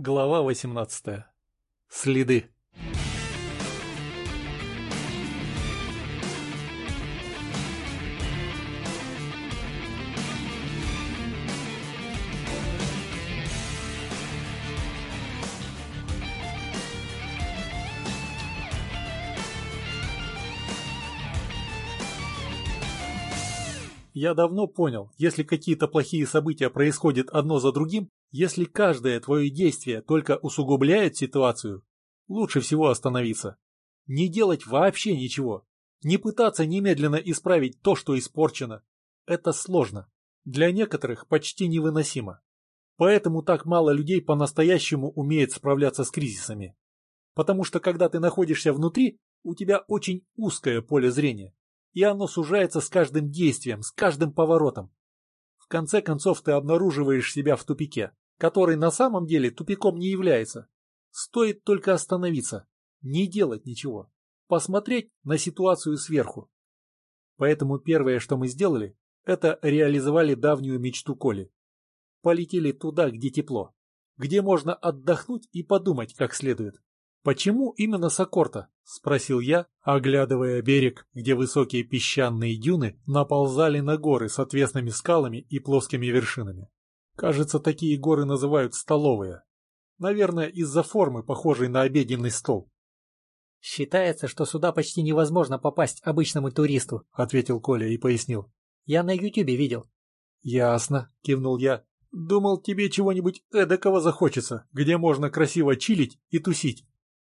Глава 18. Следы. Я давно понял, если какие-то плохие события происходят одно за другим, если каждое твое действие только усугубляет ситуацию, лучше всего остановиться. Не делать вообще ничего. Не пытаться немедленно исправить то, что испорчено. Это сложно. Для некоторых почти невыносимо. Поэтому так мало людей по-настоящему умеет справляться с кризисами. Потому что когда ты находишься внутри, у тебя очень узкое поле зрения и оно сужается с каждым действием, с каждым поворотом. В конце концов ты обнаруживаешь себя в тупике, который на самом деле тупиком не является. Стоит только остановиться, не делать ничего, посмотреть на ситуацию сверху. Поэтому первое, что мы сделали, это реализовали давнюю мечту Коли. Полетели туда, где тепло, где можно отдохнуть и подумать как следует. «Почему именно Сокорта?» — спросил я, оглядывая берег, где высокие песчаные дюны наползали на горы с отвесными скалами и плоскими вершинами. Кажется, такие горы называют столовые. Наверное, из-за формы, похожей на обеденный стол. «Считается, что сюда почти невозможно попасть обычному туристу», — ответил Коля и пояснил. «Я на Ютубе видел». «Ясно», — кивнул я. «Думал, тебе чего-нибудь эдакого захочется, где можно красиво чилить и тусить».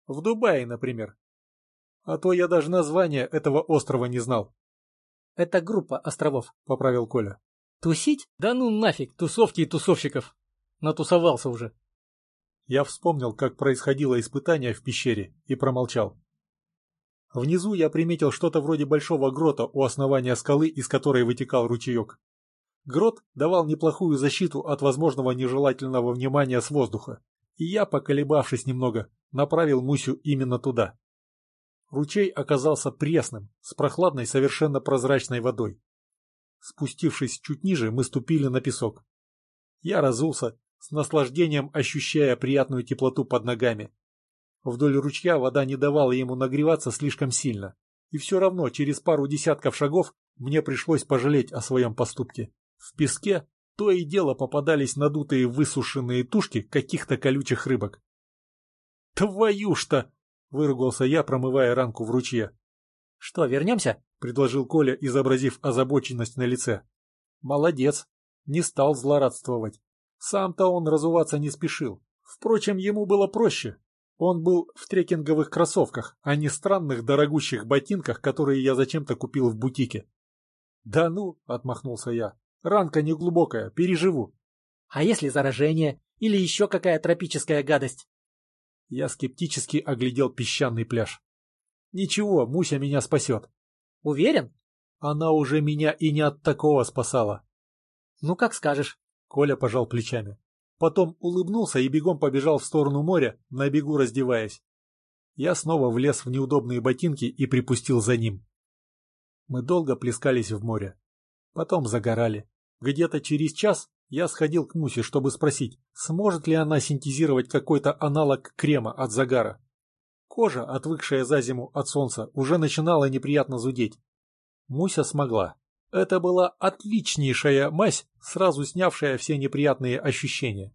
В Дубае, например. А то я даже название этого острова не знал. Это группа островов, поправил Коля. Тусить? Да ну нафиг, тусовки и тусовщиков. Натусовался уже. Я вспомнил, как происходило испытание в пещере, и промолчал. Внизу я приметил что-то вроде большого грота у основания скалы, из которой вытекал ручеек. Грот давал неплохую защиту от возможного нежелательного внимания с воздуха, и я, поколебавшись немного, направил Мусю именно туда. Ручей оказался пресным, с прохладной совершенно прозрачной водой. Спустившись чуть ниже, мы ступили на песок. Я разулся, с наслаждением ощущая приятную теплоту под ногами. Вдоль ручья вода не давала ему нагреваться слишком сильно, и все равно через пару десятков шагов мне пришлось пожалеть о своем поступке. В песке то и дело попадались надутые высушенные тушки каких-то колючих рыбок. «Твою что!» — выругался я, промывая ранку в ручье. «Что, вернемся?» — предложил Коля, изобразив озабоченность на лице. «Молодец. Не стал злорадствовать. Сам-то он разуваться не спешил. Впрочем, ему было проще. Он был в трекинговых кроссовках, а не странных дорогущих ботинках, которые я зачем-то купил в бутике. «Да ну!» — отмахнулся я. «Ранка неглубокая, переживу». «А если заражение? Или еще какая тропическая гадость?» Я скептически оглядел песчаный пляж. Ничего, Муся меня спасет. Уверен? Она уже меня и не от такого спасала. Ну, как скажешь. Коля пожал плечами. Потом улыбнулся и бегом побежал в сторону моря, на бегу раздеваясь. Я снова влез в неудобные ботинки и припустил за ним. Мы долго плескались в море. Потом загорали. Где-то через час я сходил к Мусе, чтобы спросить, сможет ли она синтезировать какой-то аналог крема от загара. Кожа, отвыкшая за зиму от солнца, уже начинала неприятно зудеть. Муся смогла. Это была отличнейшая мазь, сразу снявшая все неприятные ощущения.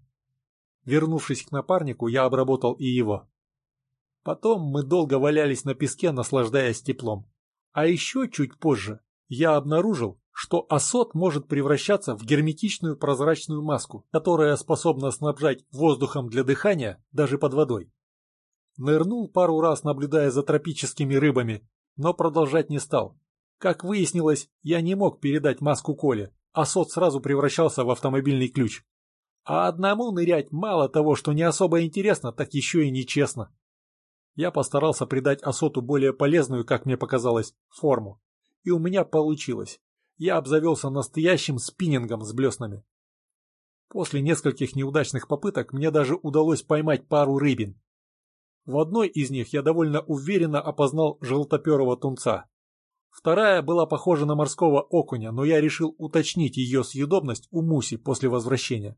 Вернувшись к напарнику, я обработал и его. Потом мы долго валялись на песке, наслаждаясь теплом. А еще чуть позже я обнаружил, что азот может превращаться в герметичную прозрачную маску, которая способна снабжать воздухом для дыхания даже под водой. Нырнул пару раз, наблюдая за тропическими рыбами, но продолжать не стал. Как выяснилось, я не мог передать маску Коле, азот сразу превращался в автомобильный ключ. А одному нырять мало того, что не особо интересно, так еще и нечестно. Я постарался придать Асоту более полезную, как мне показалось, форму. И у меня получилось я обзавелся настоящим спиннингом с блеснами. После нескольких неудачных попыток мне даже удалось поймать пару рыбин. В одной из них я довольно уверенно опознал желтоперого тунца. Вторая была похожа на морского окуня, но я решил уточнить ее съедобность у Муси после возвращения.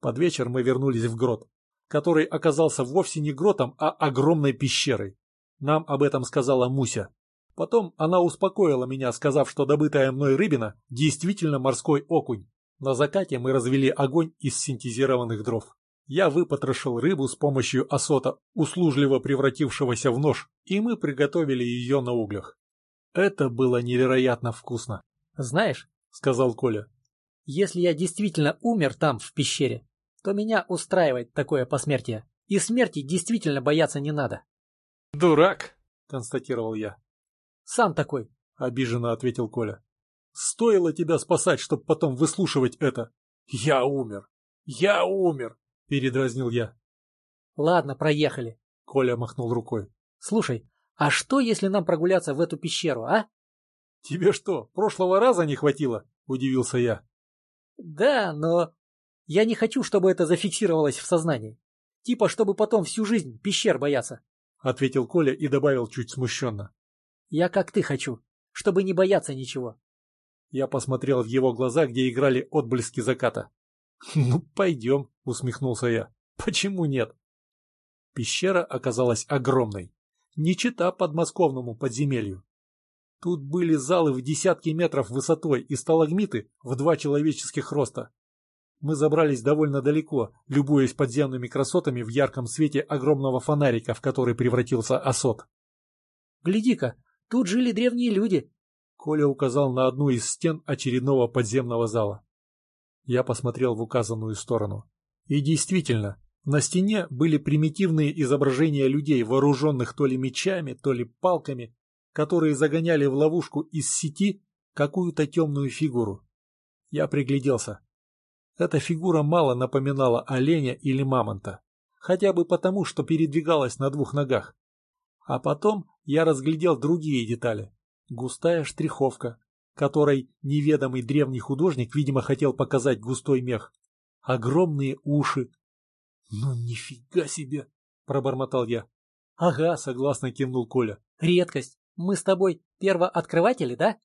Под вечер мы вернулись в грот, который оказался вовсе не гротом, а огромной пещерой. Нам об этом сказала Муся. Потом она успокоила меня, сказав, что добытая мной рыбина действительно морской окунь. На закате мы развели огонь из синтезированных дров. Я выпотрошил рыбу с помощью осота, услужливо превратившегося в нож, и мы приготовили ее на углях. Это было невероятно вкусно. «Знаешь», — сказал Коля, — «если я действительно умер там, в пещере, то меня устраивает такое посмертие, и смерти действительно бояться не надо». «Дурак», — констатировал я. «Сам такой», — обиженно ответил Коля. «Стоило тебя спасать, чтобы потом выслушивать это. Я умер. Я умер», — передразнил я. «Ладно, проехали», — Коля махнул рукой. «Слушай, а что, если нам прогуляться в эту пещеру, а?» «Тебе что, прошлого раза не хватило?» — удивился я. «Да, но я не хочу, чтобы это зафиксировалось в сознании. Типа, чтобы потом всю жизнь пещер бояться», — ответил Коля и добавил чуть смущенно. «Я как ты хочу, чтобы не бояться ничего». Я посмотрел в его глаза, где играли отблески заката. «Ну, пойдем», — усмехнулся я. «Почему нет?» Пещера оказалась огромной, не чита подмосковному подземелью. Тут были залы в десятки метров высотой и сталагмиты в два человеческих роста. Мы забрались довольно далеко, любуясь подземными красотами в ярком свете огромного фонарика, в который превратился осот. «Гляди-ка, тут жили древние люди!» Коля указал на одну из стен очередного подземного зала. Я посмотрел в указанную сторону. И действительно, на стене были примитивные изображения людей, вооруженных то ли мечами, то ли палками, которые загоняли в ловушку из сети какую-то темную фигуру. Я пригляделся. Эта фигура мало напоминала оленя или мамонта, хотя бы потому, что передвигалась на двух ногах. А потом я разглядел другие детали. Густая штриховка, которой неведомый древний художник, видимо, хотел показать густой мех. Огромные уши. «Ну нифига себе!» — пробормотал я. «Ага», — согласно кивнул Коля. «Редкость. Мы с тобой первооткрыватели, да?»